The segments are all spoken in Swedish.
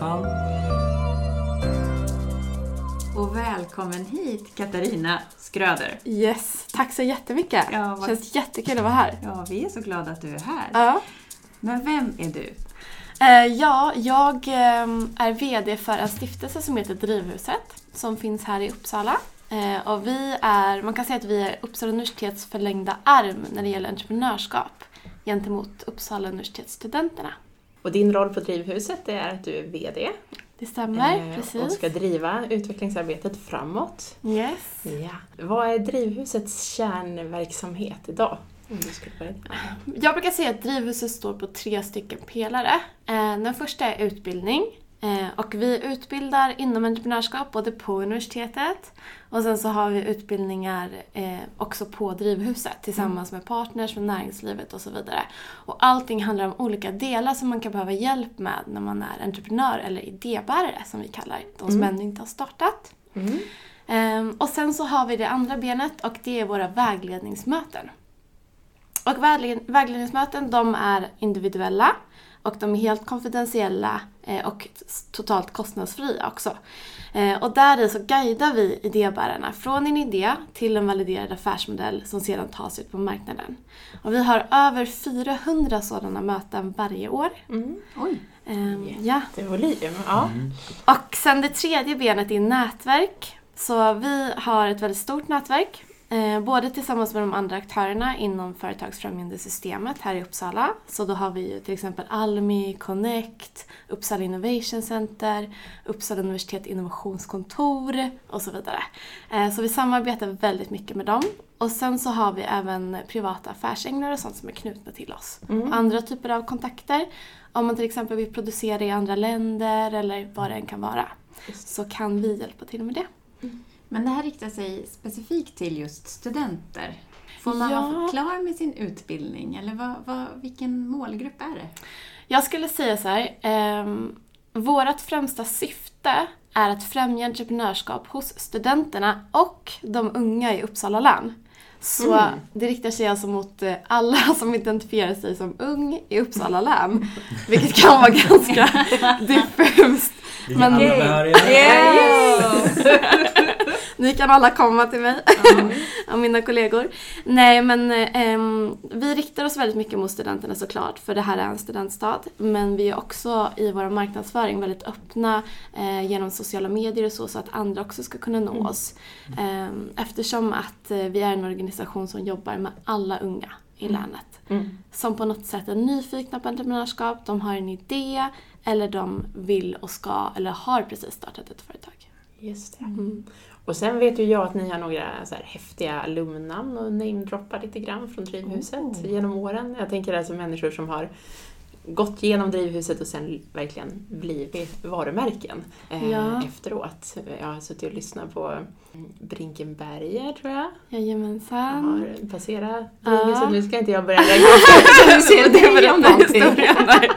Jonathan. Och välkommen hit Katarina Skröder. Yes, tack så jättemycket. Ja, vad- Känns jättekul att vara här. Ja, vi är så glada att du är här. Ja. Men vem är du? Eh, ja, jag ehm, är VD för en stiftelse som heter Drivhuset som finns här i Uppsala. Eh, och vi är, man kan säga att vi är Uppsala universitets förlängda arm när det gäller entreprenörskap gentemot Uppsala universitetsstudenterna. Och din roll på Drivhuset är att du är VD Det stämmer, eh, och precis. ska driva utvecklingsarbetet framåt. Yes. Ja. Vad är Drivhusets kärnverksamhet idag? Om du skulle börja. Jag brukar säga att Drivhuset står på tre stycken pelare. Eh, Den första är utbildning. Eh, Och vi utbildar inom entreprenörskap både på universitetet och sen så har vi utbildningar eh, också på Drivhuset tillsammans med partners från näringslivet och så vidare. Och allting handlar om olika delar som man kan behöva hjälp med när man är entreprenör eller idébärare som vi kallar de som ännu inte har startat. Mm. Ehm, och sen så har vi det andra benet och det är våra vägledningsmöten. Och vägled- vägledningsmöten de är individuella och de är helt konfidentiella eh, och totalt kostnadsfria också. Eh, Och där i så guidar vi idébärarna från en idé till en validerad affärsmodell som sedan tas ut på marknaden. Och vi har över 400 sådana möten varje år. Mm. Oj. Ehm, Ja. Det volym, ja. Och sen det tredje benet är nätverk. Så vi har ett väldigt stort nätverk. Eh, både tillsammans med de andra aktörerna inom företagsfrämjande systemet här i Uppsala. Så då har vi ju till exempel Almi, Connect, Uppsala Innovation Center, Uppsala Universitet Innovationskontor och så vidare. Eh, så vi samarbetar väldigt mycket med dem. Och sen så har vi även privata affärsänglar och sånt som är knutna till oss. Andra typer av kontakter. Om man till exempel vill producera i andra länder eller vad det än kan vara. Så kan vi hjälpa till med det. Men det här riktar sig specifikt till just studenter. Får man Ja. vara klar med sin utbildning eller vad, vad, vilken målgrupp är det? Jag skulle säga så här. ehm, vårt främsta syfte är att främja entreprenörskap hos studenterna och de unga i Uppsala län. Så det riktar sig alltså mot eh, alla som identifierar sig som ung i Uppsala län. Vilket kan vara ganska diffust. Men-? Ni kan alla komma till mig av mina kollegor. Nej men ehm, vi riktar oss väldigt mycket mot studenterna såklart för det här är en studentstad. Men vi är också i vår marknadsföring väldigt öppna eh, genom sociala medier och så så att andra också ska kunna nå oss. Ehm, eftersom att eh, vi är en organisation som jobbar med alla unga i länet. Mm. Som på något sätt är nyfikna på entreprenörskap, de har en idé eller de vill och ska eller har precis startat ett företag. Just det. Mm. Och sen vet ju jag att ni har några så här häftiga alumnamn och namedroppar lite grann från Drivhuset Oh. genom åren. Jag tänker alltså människor som har gått igenom Drivhuset och sen verkligen blivit varumärken eh, Ja. efteråt. Jag har suttit och lyssnat på Brinkenberger, tror jag. Jajamensan. har passerat Ja. Drivhuset. Nu ska inte jag börja lägga upp du ser Det den historien.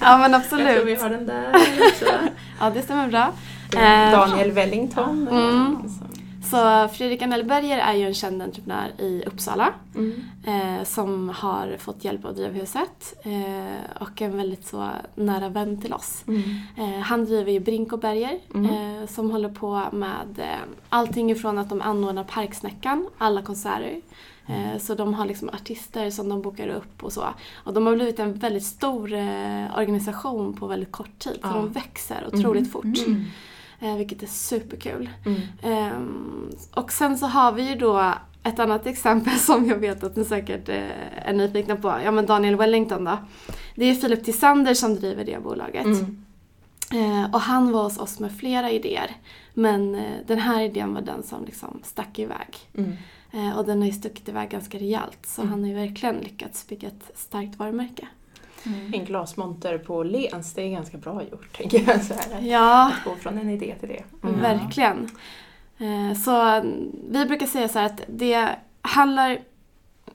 Ja men Jag tror vi absolut. har den där också. Ja det stämmer bra. Eh, Daniel Wellington. Mm. som- Så Fredrik Anellberger är ju en känd entreprenör i Uppsala Mm. eh, som har fått hjälp av Drivhuset eh, och en väldigt så nära vän till oss. Mm. Eh, han driver ju Brink och Berger eh, som håller på med eh, allting ifrån att de anordnar Parksnäckan, alla konserter. Eh, så de har liksom artister som de bokar upp och så. Och de har blivit en väldigt stor organisation på väldigt kort tid. Så Ja. de växer otroligt fort. Mm. Eh, vilket är superkul. Mm. Ehm, och sen så har vi ju då ett annat exempel som jag vet att ni säkert eh, är nyfikna på. Ja men Daniel Wellington då. Det är Filip Tissander som driver det bolaget. Mm. Eh, och han var hos oss med flera idéer. Men den här idén var den som liksom stack iväg. Mm. Och den har ju stuckit iväg ganska rejält. Så han har ju verkligen lyckats bygga ett starkt varumärke. En glasmonter på Lens, det är ganska bra gjort, tänker jag. Så här, Ja, att gå från en idé till det. Mm. Verkligen. Eh, Så mm, vi brukar säga så här att det handlar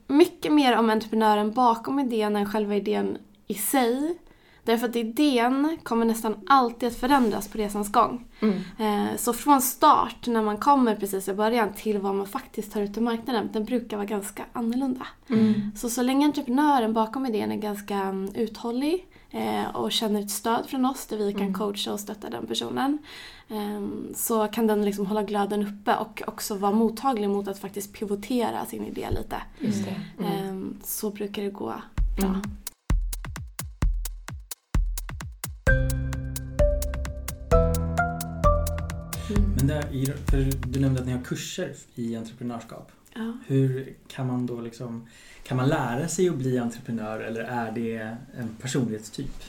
mycket mer om entreprenören bakom idén än själva idén i sig. Därför att idén kommer nästan alltid att förändras på resans gång. Mm. Eh, Så från start, när man kommer precis i början, till vad man faktiskt tar ut till marknaden, den brukar vara ganska annorlunda. Mm. Så så länge entreprenören bakom idén är ganska mm, uthållig eh, och känner ett stöd från oss där vi kan Mm. coacha och stötta den personen eh, så kan den liksom hålla glöden uppe och också vara mottaglig mot att faktiskt pivotera sin idé lite. Just det. Mm. Eh, Så brukar det gå bra. Men där, för du nämnde att ni har kurser i entreprenörskap. Ja. Hur kan man då liksom, kan man lära sig att bli entreprenör eller är det en personlighetstyp?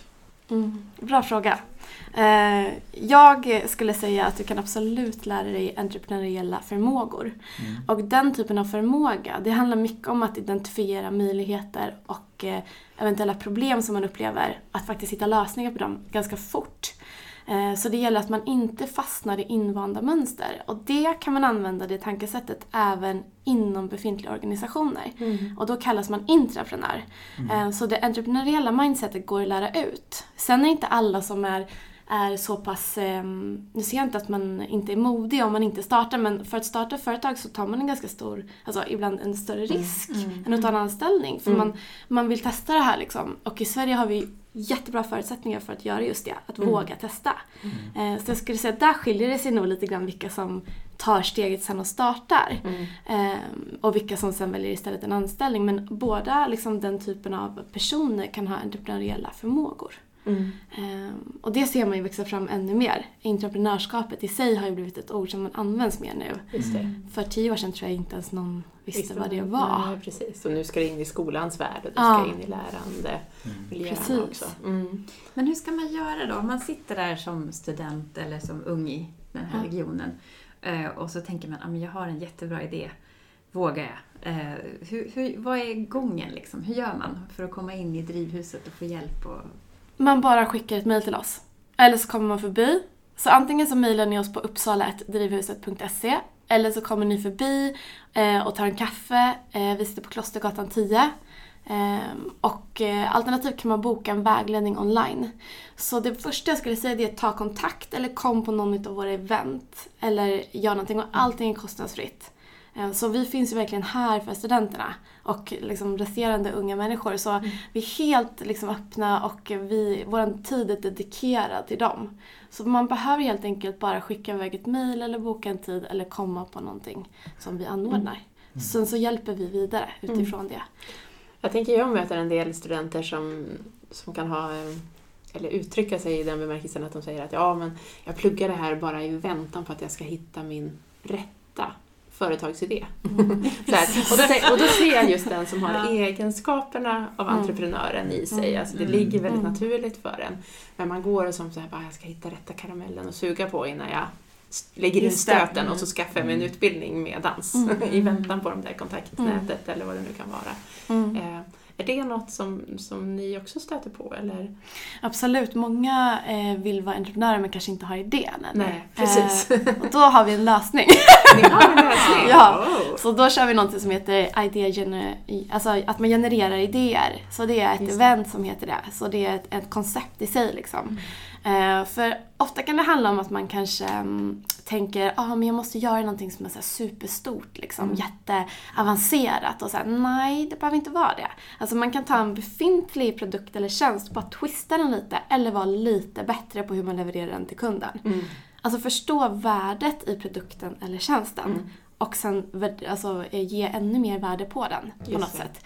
Mm, bra fråga. Eh, jag skulle säga att du kan absolut lära dig entreprenöriella förmågor. Mm. Och den typen av förmåga, det handlar mycket om att identifiera möjligheter och eh, eventuella problem som man upplever, att faktiskt hitta lösningar på dem ganska fort. Eh, Så det gäller att man inte fastnar i invanda mönster. Och det kan man använda, det tankesättet, även inom befintliga organisationer. Mm. Och då kallas man intraprenör. Eh, Så det entreprenöriella mindsetet går att lära ut. Sen är det inte alla som är, är så pass... Eh, nu ser jag inte att man inte är modig om man inte startar, men för att starta företag så tar man en ganska stor, alltså ibland en större risk än att ta en anställning. För Mm. man, man vill testa det här liksom. Och i Sverige har vi jättebra förutsättningar för att göra just det, att Mm. våga testa. Eh, så jag skulle säga att där skiljer det sig nog lite grann vilka som tar steget sen och startar. Mm. Ehm, och vilka som sen väljer istället en anställning. Men båda liksom, den typen av personer kan ha entreprenöriella förmågor. Mm. Ehm, och det ser man ju växa fram ännu mer. Entreprenörskapet i sig har ju blivit ett ord som man används mer nu. Just det. För tio år sedan tror jag inte ens någon visste Visste vad det var. Nej, precis. Och nu ska det in i skolans värld och det Ja. ska in i lärande Mm. också. Mm. Men hur ska man göra då? Om man sitter där som student eller som ung i den här Ja. regionen eh, och så tänker man att jag har en jättebra idé. Vågar jag? Eh, hur, hur, vad är gången liksom? Hur gör man för att komma in i drivhuset och få hjälp? Och... Man bara skickar ett mejl till oss. Eller så kommer man förbi. Så antingen så mejlar ni oss på uppsala.drivhuset.se eller så kommer ni förbi eh, och tar en kaffe. Eh, vi sitter på Klostergatan 10. Ehm, och eh, alternativt kan man boka en vägledning online. Så det första jag skulle säga är att ta kontakt eller kom på någon av våra event. Eller gör någonting och allting är kostnadsfritt. Eh, Så vi finns ju verkligen här för studenterna och liksom resterande unga människor. Så vi är helt liksom öppna och vi, vår tid är dedikerad till dem. Så man behöver helt enkelt bara skicka iväg ett mejl eller boka en tid eller komma på någonting som vi anordnar. Sen så hjälper vi vidare utifrån det. Jag tänker jag möter en del studenter som, som kan ha eh, eller uttrycka sig i den bemärkelsen att de säger att ja, men jag pluggar det här bara i väntan på att jag ska hitta min rätta företagsidé. Här. Och, då, och då ser jag just den som har Ja. egenskaperna av Mm. entreprenören i sig. Mm. Alltså det Mm. ligger väldigt Mm. naturligt för en. Men man går och som så här, bara, jag ska hitta rätta karamellen och suga på innan jag lägger in Just det. stöten Mm. och så skaffar jag mig en Mm. utbildning med dans Mm. i väntan på de där kontaktnätet eller vad det nu kan vara. Mm. Eh, är det något som, som ni också stöter på? Eller? Absolut, många eh, vill vara entreprenörer men kanske inte har idén ännu. Nej, precis. Eh, och då har vi en lösning. Ni har en lösning? Ja. Oh. Så då kör vi något som heter idea alltså att man genererar idéer. Så det är ett Just event som heter det. Så det är ett, ett koncept i sig liksom. Eh, för ofta kan det handla om att man kanske mm, tänker ah, men jag måste göra någonting som är så superstort, liksom, Mm. jätteavancerat. Och så här, nej, det behöver inte vara det. Alltså man kan ta en befintlig produkt eller tjänst, bara twista den lite eller vara lite bättre på hur man levererar den till kunden. Mm. Alltså förstå värdet i produkten eller tjänsten Mm. och sen alltså, eh, ge ännu mer värde på den på Just något det. sätt.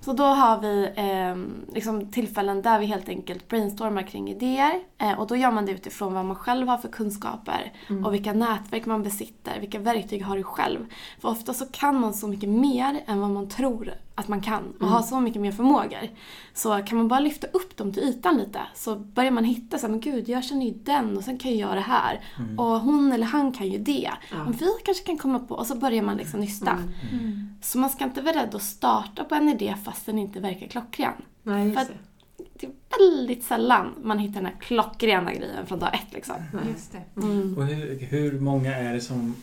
Så då har vi eh, liksom tillfällen där vi helt enkelt brainstormar kring idéer eh, och då gör man det utifrån vad man själv har för kunskaper Mm. och vilka nätverk man besitter, vilka verktyg har du själv. För ofta så kan man så mycket mer än vad man tror att man kan och Mm. har så mycket mer förmågor. Så kan man bara lyfta upp dem till ytan lite så börjar man hitta så här, men gud jag känner ju den och sen kan jag göra det här. Mm. Och hon eller han kan ju det. Ja. Och vi kanske kan komma på och så börjar man liksom nysta. Mm. Så man ska inte vara rädd att starta på en idé fast den inte verkar klockren. Nej, För det. Det är väldigt sällan man hittar den här klockrena grejen från dag ett liksom. Just det. Mm. Och hur, hur många är det som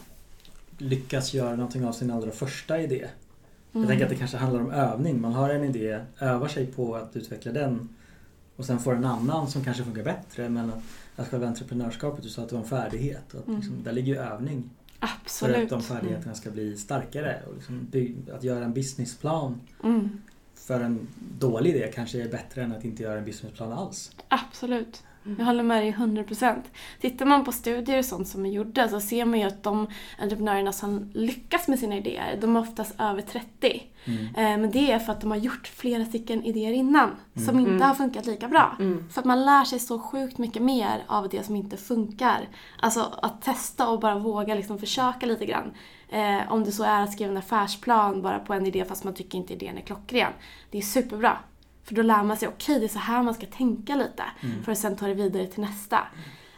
lyckas göra någonting av sin allra första idé? Jag Mm. tänker att det kanske handlar om övning. Man har en idé, övar sig på att utveckla den och sen får en annan som kanske funkar bättre men att, själva entreprenörskapet, du sa att det var en färdighet. Och att Mm. liksom, där ligger ju övning för att Absolut. de färdigheterna ska bli starkare. Och liksom att göra en businessplan Mm. för en dålig idé kanske är bättre än att inte göra en businessplan alls. Absolut. Mm. Jag håller med dig 100%. Tittar man på studier och sånt som är gjorda så ser man ju att de entreprenörerna som lyckas med sina idéer, de är oftast över 30. Mm. Eh, Men det är för att de har gjort flera stycken idéer innan som Mm. inte Mm. har funkat lika bra. Mm. För att man lär sig så sjukt mycket mer av det som inte funkar. Alltså att testa och bara våga liksom försöka lite grann. Eh, om det så är att skriva en affärsplan bara på en idé fast man tycker inte idén är klockren. Det är superbra. För då lär man sig, okej det är så här man ska tänka lite. Mm. För att sen ta det vidare till nästa.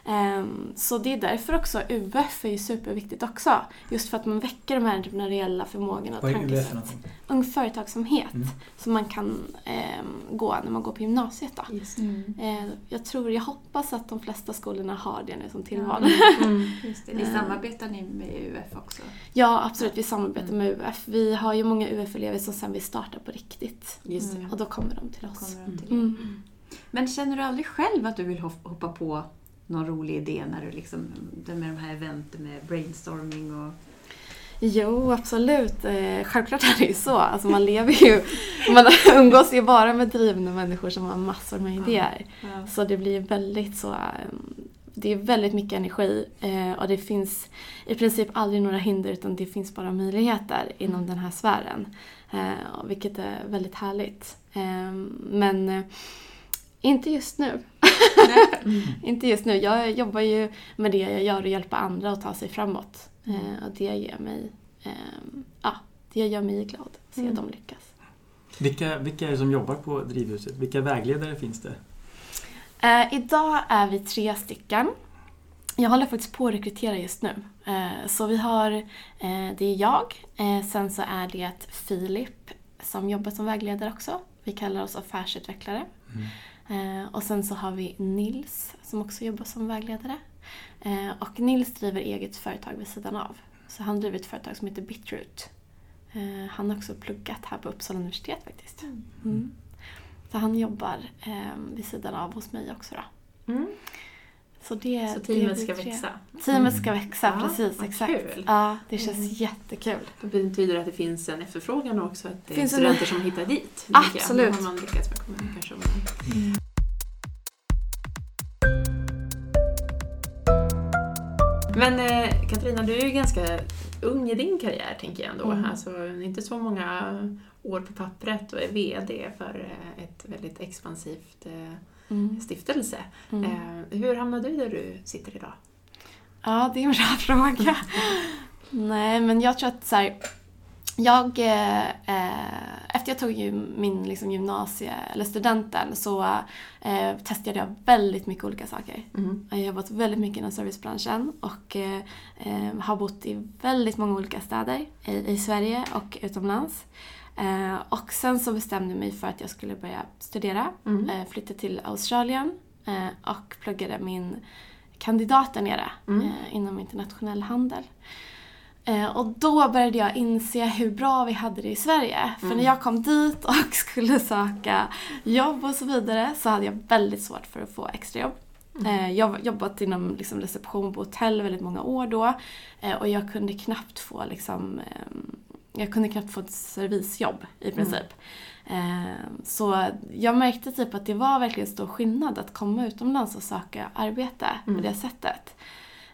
Ehm, så det är därför också UF är ju superviktigt också. Just för att man väcker de här entreprenöriella förmågorna och tankesätt. Ung företagsamhet Mm. som man kan ehm, gå när man går på gymnasiet. Då. Mm. Eh, jag tror, jag hoppas att de flesta skolorna har det nu som tillval. Mm. Just det. Ni samarbetar ni med UF också? Ja, absolut. Vi samarbetar Mm. med UF. Vi har ju många UF-elever som sen vill starta på riktigt. Just det. Mm. Och då kommer de till oss. till Mm. Men känner du aldrig själv att du vill hop- hoppa på någon rolig idé när du liksom, med de här eventen med brainstorming och... Jo, absolut. Eh, självklart är det ju så. Alltså man lever ju... Man umgås ju bara med drivna människor som har massor med idéer. Ja. Så det blir väldigt så... eh, Det är väldigt mycket energi eh, och det finns i princip aldrig några hinder utan det finns bara möjligheter inom den här sfären. Eh, Vilket är väldigt härligt. Eh, Men inte just nu. Mm. Inte just nu. Jag jobbar ju med det jag gör och hjälper andra att ta sig framåt. Eh, Och det ger mig, eh, ja, det gör mig glad att se Mm. dem lyckas. Vilka, vilka är det som jobbar på Drivhuset? Vilka vägledare finns det? Eh, idag är vi tre stycken. Jag håller faktiskt på att rekrytera just nu. Eh, så vi har, eh, det är jag, eh, sen så är det Filip som jobbar som vägledare också. Vi kallar oss affärsutvecklare. Eh, och sen så har vi Nils som också jobbar som vägledare. Eh, och Nils driver eget företag vid sidan av. Så han driver ett företag som heter Bitroot. Eh, han har också pluggat här på Uppsala universitet faktiskt. Mm. Så han jobbar vid sidan av hos mig också då. Mm. Så, det, Så det teamet blir ska växa. Teamet ska växa, Ja, precis. vad Exakt. kul. Ja, det känns Mm. jättekul. Det betyder att det finns en efterfrågan också att det är Finns en- studenter som hittar dit. Absolut. Har man lyckats med kommunikationen. Men eh, Katarina, du är ju ganska ung i din karriär tänker jag ändå. Mm. Alltså, inte så många år på pappret och är VD för eh, ett väldigt expansivt eh, Mm. stiftelse. Mm. Eh, hur hamnade du där du sitter idag? Ja, det är en bra fråga. Nej, men jag tror att så här, jag, eh, eh, efter jag tog min liksom, gymnasie, eller studenten, så eh, testade jag väldigt mycket olika saker. Mm. Jag har jobbat väldigt mycket inom servicebranschen och eh, eh, har bott i väldigt många olika städer i, i Sverige och utomlands. Eh, och sen så bestämde jag mig för att jag skulle börja studera. Mm. Eh, flyttade till Australien eh, och pluggade min kandidat där nere Mm. eh, inom internationell handel. Eh, och då började jag inse hur bra vi hade det i Sverige. För Mm. när jag kom dit och skulle söka jobb och så vidare så hade jag väldigt svårt för att få extrajobb. Eh, Jag har jobbat inom liksom, reception på hotell väldigt många år då och jag kunde knappt få liksom, ehm, jag kunde knappt få ett servisjobb i princip. Eh, Så jag märkte typ att det var verkligen stor skillnad att komma utomlands och söka arbete Mm. på det sättet.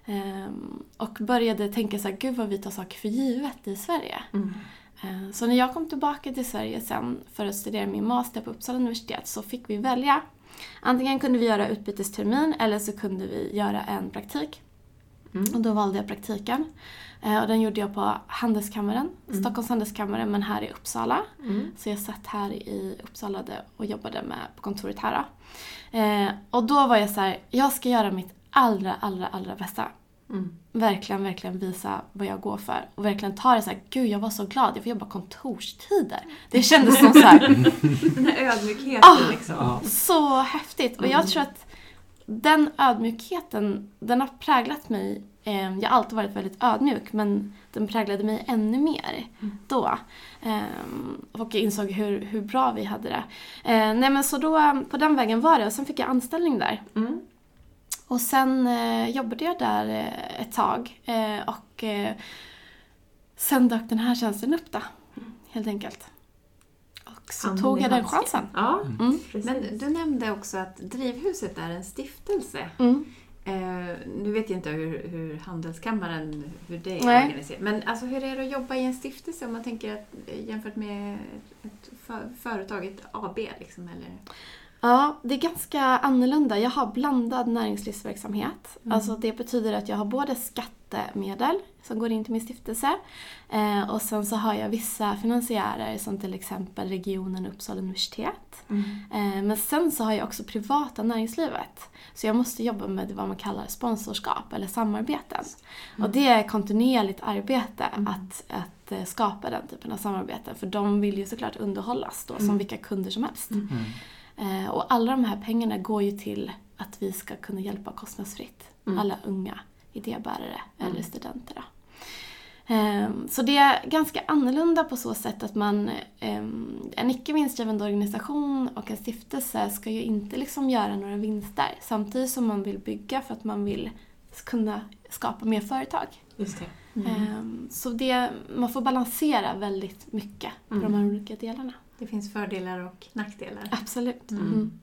Ehm, Och började tänka så här, gud vad vi tar saker för givet i Sverige. Mm. Eh, Så när jag kom tillbaka till Sverige sen för att studera min master på Uppsala universitet så fick vi välja. Antingen kunde vi göra utbytestermin eller så kunde vi göra en praktik. Mm. Och då valde jag praktiken. Eh, Och den gjorde jag på Handelskammaren, Mm. Stockholms handelskammare men här i Uppsala. Mm. Så jag satt här i Uppsala och jobbade med på kontoret här. Eh, och då var jag så här, jag ska göra mitt allra, allra, allra bästa. Mm. Verkligen, verkligen visa vad jag går för. Och verkligen ta det så här, gud jag var så glad, jag får jobba kontorstider. Det kändes som så här, Den här ödmjukheten Ah! liksom. Så häftigt. Och jag tror att den ödmjukheten, den har präglat mig Eh, jag har alltid varit väldigt ödmjuk men den präglade mig ännu mer Mm. då. Eh, och jag insåg hur, hur bra vi hade det. Eh, nej men så då, på den vägen var det och sen fick jag anställning där. Mm. Och sen jobbade jag där ett tag och sen dök den här tjänsten upp då, helt enkelt. Så Handen tog jag den chansen. Ja, Mm. precis. Men du nämnde också att Drivhuset är en stiftelse. Mm. Eh, nu vet jag inte hur, hur Handelskammaren, hur det är Nej. organiserat. Men alltså, hur är det att jobba i en stiftelse om man tänker att, eh, jämfört med ett för, företag, ett AB liksom, eller? Ja, det är ganska annorlunda. Jag har blandad näringslivsverksamhet. Mm. Alltså det betyder att jag har både skattemedel som går in till min stiftelse eh, och sen så har jag vissa finansiärer som till exempel regionen Uppsala universitet. Mm. Eh, men sen så har jag också privata näringslivet. Så jag måste jobba med vad man kallar sponsorskap eller samarbeten. Och det är kontinuerligt arbete att, att eh, skapa den typen av samarbeten. För de vill ju såklart underhållas då som Mm. vilka kunder som helst. Mm. Eh, och alla de här pengarna går ju till att vi ska kunna hjälpa kostnadsfritt Mm. alla unga idébärare Mm. eller studenter. Ehm, Så det är ganska annorlunda på så sätt att man, ehm, en icke vinstdrivande organisation och en stiftelse ska ju inte liksom göra några vinster samtidigt som man vill bygga för att man vill kunna skapa mer företag. Just det. Ehm, Så det, man får balansera väldigt mycket på Mm. de här olika delarna. Det finns fördelar och nackdelar. Absolut. Mm.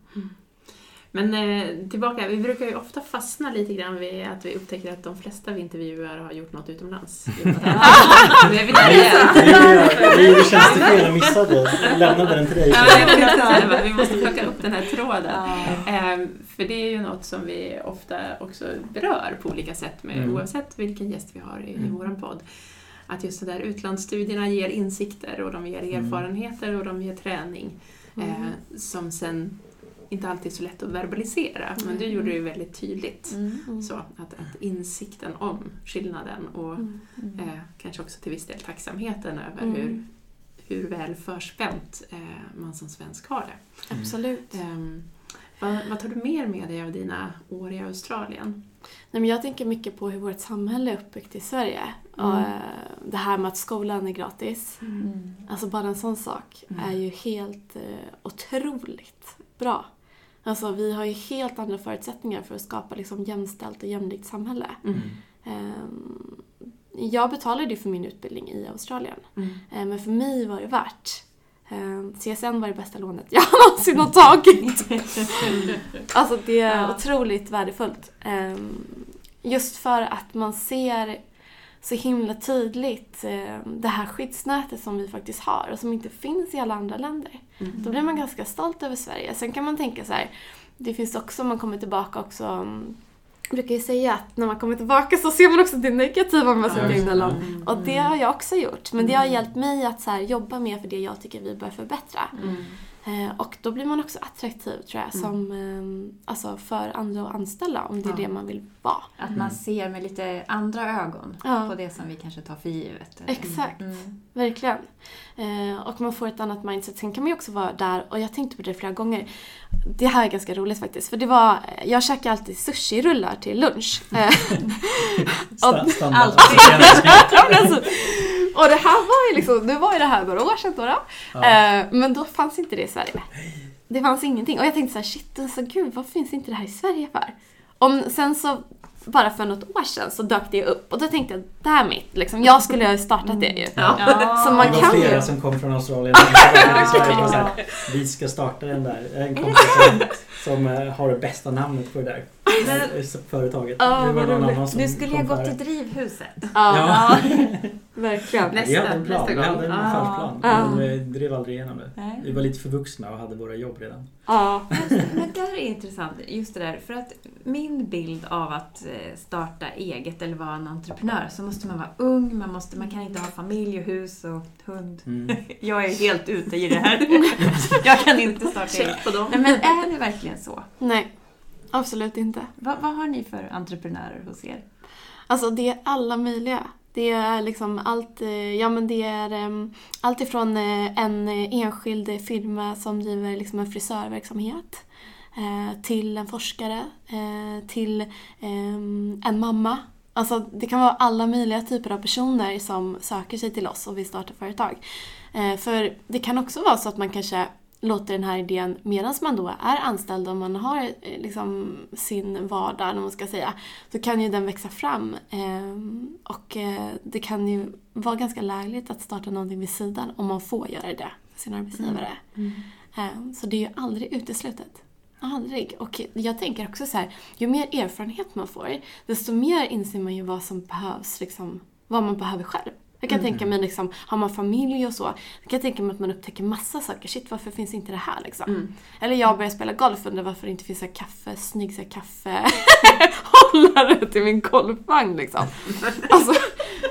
Men eh, tillbaka, vi brukar ju ofta fastna lite grann vid att vi upptäcker att de flesta vi intervjuar har gjort något utomlands. Det. Vi gjorde tjänstefel och missade. Lämnade den till dig. Ja, vi måste plocka upp den här tråden. Ehm, för det är ju något som vi ofta också berör på olika sätt med, Mm. oavsett vilken gäst vi har i, i Mm. vår podd. Att just de där utlandsstudierna ger insikter och de ger Mm. erfarenheter och de ger träning Mm. eh, som sen inte alltid så lätt att verbalisera. Men du Mm. gjorde det ju väldigt tydligt. Mm. Så att, att insikten om skillnaden och Mm. eh, kanske också till viss del tacksamheten över Mm. hur, hur väl förspänt eh, man som svensk har det. Absolut. Ehm, vad, vad tar du mer med dig av dina år i Australien? Nej, men jag tänker mycket på hur vårt samhälle är uppbyggt i Sverige. Mm. Och, eh, det här med att skolan är gratis. Mm. Alltså bara en sån sak Mm. är ju helt eh, otroligt bra. Alltså vi har ju helt andra förutsättningar för att skapa liksom jämställt och jämlikt samhälle. Mm. Ehm, jag betalade ju för min utbildning i Australien. Mm. Eh, Men för mig var det värt. Ehm, CSN var det bästa lånet jag någonsin har tagit. Alltså det är Ja. otroligt värdefullt. Ehm, Just för att man ser så himla tydligt ehm, det här skyddsnätet som vi faktiskt har och som inte finns i alla andra länder. Mm. Då blir man ganska stolt över Sverige. Sen kan man tänka så här, det finns också, man kommer tillbaka också, mm, jag brukar ju säga att när man kommer tillbaka så ser man också det negativa med sitt egna land. Mm. Och det har jag också gjort. Men det har Mm. hjälpt mig att så här, jobba mer för det jag tycker vi bör förbättra. Mm. Eh, och då blir man också attraktiv tror jag, Mm. som, eh, alltså för andra att anställa om det är Ja. det man vill vara. Att man Mm. ser med lite andra ögon Ja. på det som vi kanske tar för givet. Exakt. Mm. Verkligen. Eh, och man får ett annat mindset. Sen kan man ju också vara där, och jag tänkte på det flera gånger. Det här är ganska roligt faktiskt. För det var, jag käkar alltid sushi-rullar till lunch. Eh, Sta- Standard. Alltid. Och det här var ju liksom, nu var ju det här några år sedan då. då. Ja. Eh, men då fanns inte det i Sverige. Det fanns ingenting. Och jag tänkte så här, shit alltså gud, varför finns inte det här i Sverige för? Om, sen så, bara för något år sedan så dök det upp och då tänkte jag, damn it, liksom, jag skulle ha startat det ju. Ja. Ja. Så man det var kan flera ju- som kom från Australien. i Sverige och så här, Vi ska starta den där. En kompis som, som eh, har det bästa namnet på det där eh, företaget. Ja, det var någon annan som Du skulle ha gått till Drivhuset. Ja, verkligen. Nej. vi hade en Nästa- plan. nästa Vi hade en affärsplan. Ja. Vi drev aldrig igenom det. Nej. Vi var lite för vuxna och hade våra jobb redan. Ja. Men det här är intressant, just det där. För att min bild av att eh, starta eget eller vara en entreprenör så måste man vara ung, man, måste, man kan inte ha familj och hus och hund. Mm. Jag är helt ute i det här. Jag kan inte starta eget. Nej, men är det verkligen så? Nej, absolut inte. Vad, vad har ni för entreprenörer hos er? Alltså det är alla möjliga. Det är liksom allt, eh, ja men det är um, allt ifrån eh, en enskild firma som driver liksom en frisörverksamhet eh, till en forskare, till ehm, en mamma Alltså det kan vara alla möjliga typer av personer som söker sig till oss och vill starta företag. För det kan också vara så att man kanske låter den här idén medan man då är anställd och man har eh, liksom sin vardag, vad man ska säga, så kan ju den växa fram. Eh, och eh, det kan ju vara ganska lägligt att starta någonting vid sidan om man får göra det för sin arbetsgivare. Mm. Eh, Så det är ju aldrig uteslutet. Aldrig. Och jag tänker också så här, ju mer erfarenhet man får, desto mer inser man ju vad som behövs, liksom, vad man behöver själv. Jag kan tänka mig, liksom, har man familj och så, jag kan tänka mig att man upptäcker massa saker. Shit, varför finns inte det här liksom? Mm. Eller jag börjar spela golf och undrar varför det inte finns så här kaffe, snygg så här kaffehållare till min golfvagn liksom. Alltså,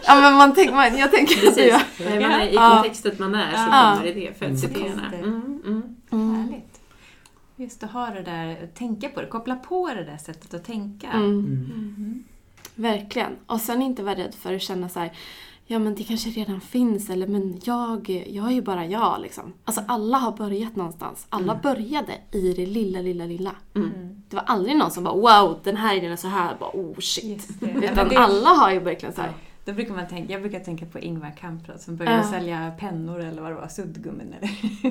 ja men man tänker, man, jag tänker att Precis. Är man är I Ja. kontextet man är så Ja. kommer det, föds Mm. idéerna. Mm, mm. Mm. Härligt. Just att ha det där, tänka på det, koppla på det där sättet att tänka. Mm. Mm. Verkligen. Och sen inte vara rädd för att känna så här, ja men det kanske redan finns eller men jag, jag är ju bara jag liksom. Alltså alla har börjat någonstans. Alla Mm. började i det lilla, lilla, lilla. Mm. Mm. Det var aldrig någon som bara wow, den här idén är så här. Bara, oh shit. Utan det- alla har ju verkligen så här. Då brukar man tänka, jag brukar tänka på Ingvar Kamprad som började Ja. sälja pennor eller vad det var, suddgummin eller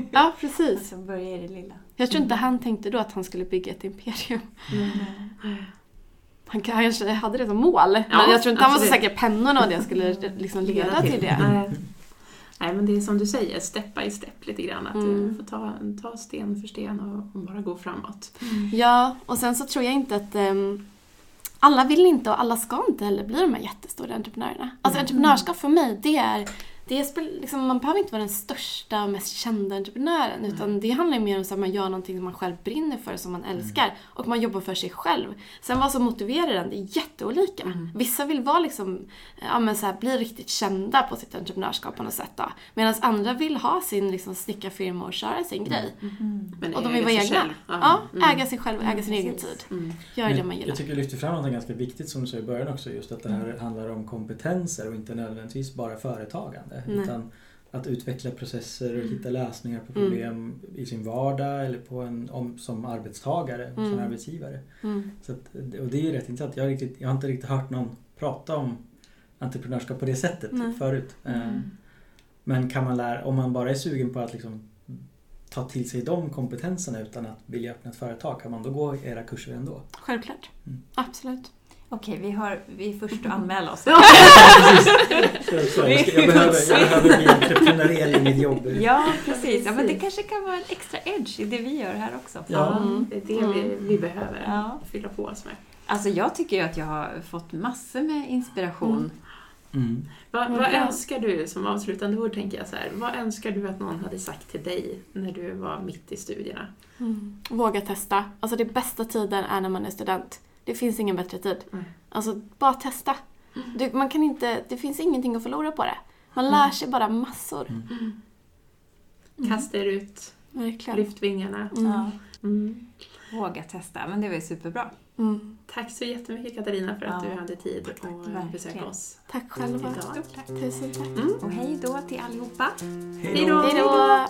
Ja, precis. Som börjar i det lilla. Jag tror inte Mm. han tänkte då att han skulle bygga ett imperium. Mm. Han kanske hade det som mål. men Ja, jag tror inte han var så säker på pennorna och det skulle liksom leda till det. Nej. Nej, men det är som du säger, step by step lite grann. Att Mm. du får ta, ta sten för sten och, bara gå framåt. Ja, och sen så tror jag inte att ehm, alla vill inte och alla ska inte heller bli de här jättestora entreprenörerna. Alltså Mm. entreprenörskap för mig, det är, det är spel- liksom, man behöver inte vara den största och mest kända entreprenören utan det handlar mer om att man gör någonting som man själv brinner för, som man älskar och man jobbar för sig själv. Sen vad som motiverar den, det är jätteolika. Mm. Vissa vill vara liksom, ja, men så här, bli riktigt kända på sitt entreprenörskap på något sätt då. Medan andra vill ha sin liksom, snickarfirma och köra sin grej. Men Och de vill vara egna. Ja, Mm. äga sig själv, äga sin egen tid. Mm. Gör det man gillar. Jag tycker du lyfter fram något ganska viktigt som du sa i början också, just att det här Mm. handlar om kompetenser och inte nödvändigtvis bara företagande. Nej. Utan att utveckla processer och Mm. hitta lösningar på Mm. problem i sin vardag eller på en, om, som arbetstagare, som Mm. arbetsgivare. Mm. Så att, och det är ju rätt intressant. Jag har, riktigt, jag har inte riktigt hört någon prata om entreprenörskap på det sättet Nej. förut. Eh, Men kan man lära, om man bara är sugen på att liksom ta till sig de kompetenserna utan att vilja öppna ett företag, kan man då gå era kurser ändå? Självklart. Mm. Absolut. Okej, vi, har, vi är först att anmäla oss. Jag, behöver, jag behöver bli entreprenöriell i mitt jobb. Ja, precis. Ja, men det kanske kan vara en extra edge i det vi gör här också. Ja. Mm. Det är det vi, vi behöver Ja. fylla på oss med. Alltså jag tycker ju att jag har fått massor med inspiration. Mm. Vad, Vad vad bra. önskar du, som avslutande ord tänker jag så här, vad önskar du att någon hade sagt till dig när du var mitt i studierna? Mm. Våga testa. Alltså det bästa tiden är när man är student. Det finns ingen bättre tid. Mm. Alltså bara testa. Du, man kan inte, det finns ingenting att förlora på det. Man Mm. lär sig bara massor. Mm. Kasta er ut, Verkligen. lyft vingarna. Mm. Ja, Mm. våga testa, men det var ju superbra. Mm. Tack så jättemycket Katarina för att Ja. du hade tid Tack, att besöka oss. Tack själva. Stort tack. Tusen tack. Mm. Och hej då till allihopa. Hej Hej då! Hej då!